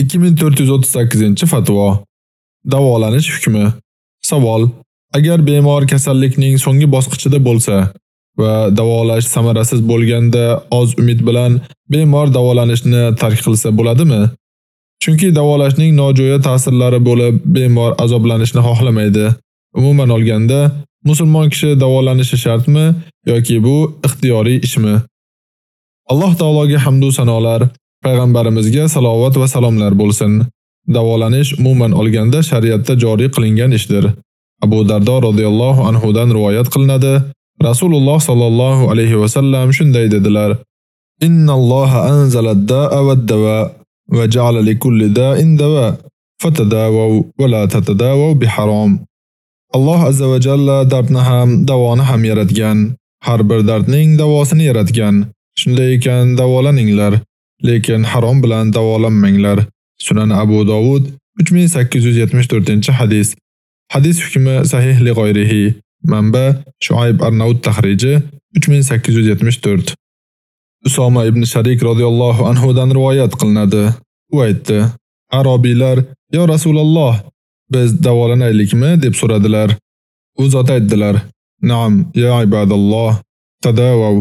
2438-fatvo. Davolanish hukmi. Savol: Agar bemor kasallikning so'nggi bosqichida bo'lsa va davolash samarasiz bo'lganda oz umid bilan bemor davolanishni tark qilsa bo'ladimi? Chunki davolashning nojo'ya ta'sirlari bo'lib, bemor azoblanishni xohlamaydi. Umuman olganda, musulmon kishi davolanishi shartmi yoki bu ixtiyoriy ishmi? Alloh taologa hamd va sanolar, payg'ambarimizga salovat va salomlar bo'lsin. Davolanish umuman olganda shariatda joriy qilingan ishdir. Abu Dardo radhiyallohu anhu dan rivoyat qilinadi. Rasululloh sallallohu alayhi va sallam shunday dedilar: Innalloha anzalad da'a va dawa va ja'ala likulli da'in dawa. Fatadawaw va la tatadawaw biharom. Alloh azza va jalla dardni ham, davoni ham yaratgan. Har bir dardning davosini yaratgan. Shunday ekan davolaninglar. Lekin harom bilan davolanmanglar. Sunan Abu Dovud 3874-hadis. Hadis hukmi sahih li g'oyrihi. Manba Shuayb Arnaud tahriji 3874. Usoma ibn Sharik radhiyallohu anhu dan rivoyat qilinadi. U aytdi: Arabiylar, "Ya Rasululloh, biz davolanaylikmi?" deb so'radilar. U zot aytdilar: "Na'am, ya ibadalloh, tadawaw,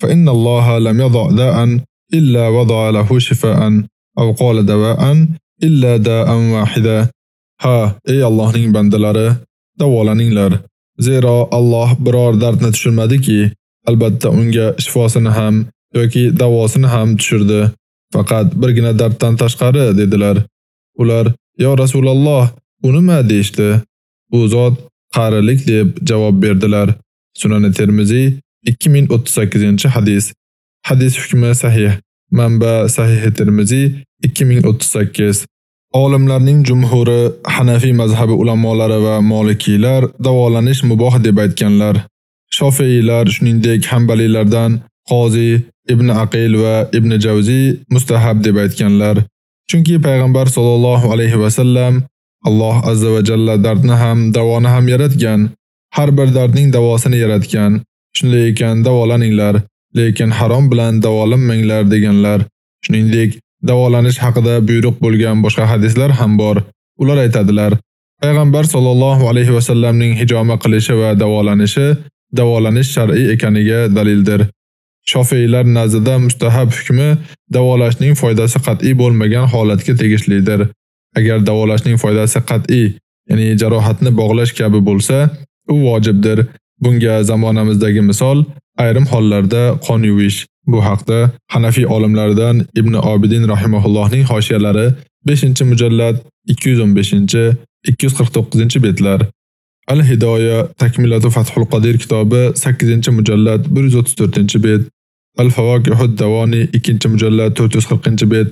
fa inna Alloha lam yadha da'an إلا وضع له شفاء أو قال دواء إلا داء واحدا Ha, ey Allohning bandalari, davolaninglar. Zero Alloh biror dardni tushirmadiki, albatta unga shifosini ham yoki davosini ham tushirdi. Faqat birgina darddan tashqari dedilar. Ular: "Yo Rasululloh, u nima deyshti?" U zot qarilik deb javob berdilar. Sunan Termiziy 2038-hadis. Hadis hukmi sahih. Manba Sahih Termiziy 2038. Olimlarning jumhuri Hanafi mazhabi ulamolari va Malikiylar davolanish muboh deb aytganlar. Shofiylar shuningdek Hanbalilardan Qozi Ibn Aqil va Ibn Jawzi mustahab deb aytganlar. Chunki payg'ambar sollallohu alayhi va sallam Alloh azza va jalla dardni ham, davoni ham yaratgan. Har bir dardning davosini yaratgan. Shunday ekan davolaninglar. Lekin harom bilan davolanmanglar deganlar. Shuningdek, davolanish haqida buyruq bo'lgan boshqa hadislar ham bor. Ular aytadilar: Payg'ambar sollallohu alayhi va sallamning hijoma qilishi va davolanishi davolanish shar'iy ekaniga dalildir. Shofiylar nazdida mustahab hukmi davolashning foydasi qat'iy bo'lmagan holatga tegishlidir. Agar davolashning foydasi qat'iy, ya'ni jarohatni bog'lash kabi bo'lsa, u vojibdir. Bunga zamonamizdagi misol Ayrim hollarda qon yuvish. Bu haqda Hanafi olimlaridan Ibn Obidin rahimahullohning hoshiyalari 5-mujallad 215-249-betlar. Al-Hidoya Takmilatu Fathul Qodir kitobi 8-mujallad 134-bet. Al-Fawaqihud Davoni 2-mujallad 440-bet.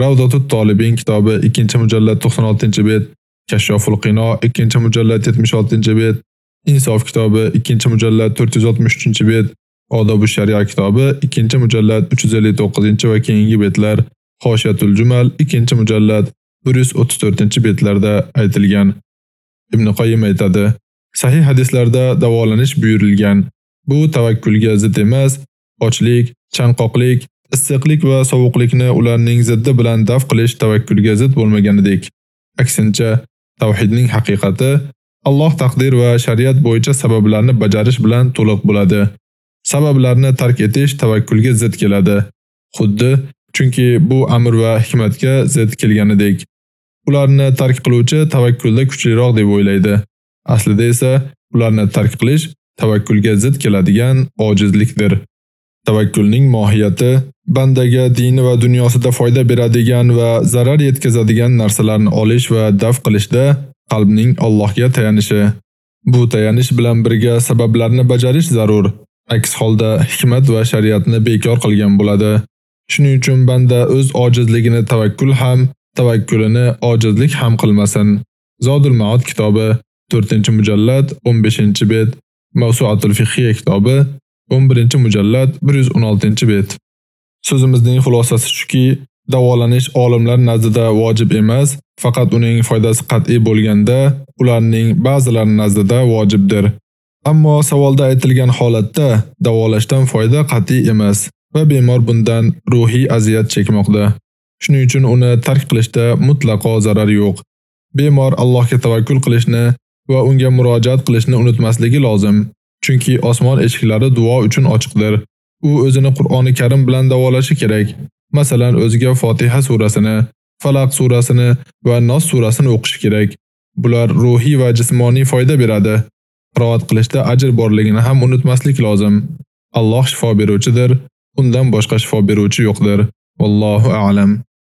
Ravdatut Talibin kitobi 2-mujallad 96-bet. Kashshoful Qino 2-mujallad 76-bet. Insof kitobi 2-mujallad 463-bet. Odob sharia kitobi 2-mujallad 359 va keyingi betlar, Xoshiyatul Jumal 2-mujallad 134-betlarda aytilgan. Ibn Qoyyim aytadi: Sahih hadislarda davolanish buyurilgan. Bu tavakkulga zid emas, ochlik, chanqoqlik, issiqlik va sovuqlikni ularning ziddi bilan daf qilish tavakkulga zid bo'lmaganidek. Aksincha, tavhidning haqiqati Alloh taqdir va shariat bo'yicha sabablarni bajarish bilan to'liq bo'ladi. sabablarni tark etish tavakkulga zid keladi. Xuddi chunki bu amr va hikmatga zid kelganidek. Ularni tark qiluvchi tavakkulda kuchliroq deb o'ylaydi. Aslida esa ularni tark qilish tavakkulga zid keladigan ojizlikdir. Tavakkulning mohiyati bandaga dini va dunyosida foyda beradigan va zarar yetkazadigan narsalarni olish va daf qilishda qalbning Allohga tayanishi. Bu tayanish bilan birga sabablarni bajarish zarur. Aks holda hikmat va shariatni bekor qilgan bo'ladi. Shuning uchun banda o'z ojizligini tavakkul ham, tavakkulini ojizlik ham qilmasin. Zodul Ma'od kitobi 4-mujallad 15-bet, Mawsu'atul Fiqhiyya kitobi 11-mujallad 116-bet. So'zimizning xulosasi shuki, davolanish olimlar nazdida vojib emas, faqat uning foydasi qat'iy bo'lganda, ularning ba'zilari nazdida vojibdir. Ammo savolda aytilgan holatda davolashdan foyda qat'iy emas va bemor bundan ruhiy aziyat chekmoqda. Shuning uchun uni tark qilishda mutlaqo zarar yo'q. Bemor Allohga tavakkul qilishni va unga murojaat qilishni unutmasligi lozim. Chunki osmon eshiklari duo uchun ochiqdir. U o'zini Qur'oni Karim bilan davolashi kerak. Masalan, o'ziga Fotiha surasini, Falaq surasini va Nos surasini o'qishi kerak. Bular ruhiy va jismoniy foyda beradi. Qiroat qilishda ajr borligini ham unutmaslik lozim. Alloh shifo beruvchidir, undan boshqa shifo beruvchi yo'qdir. Vallohu a'lam.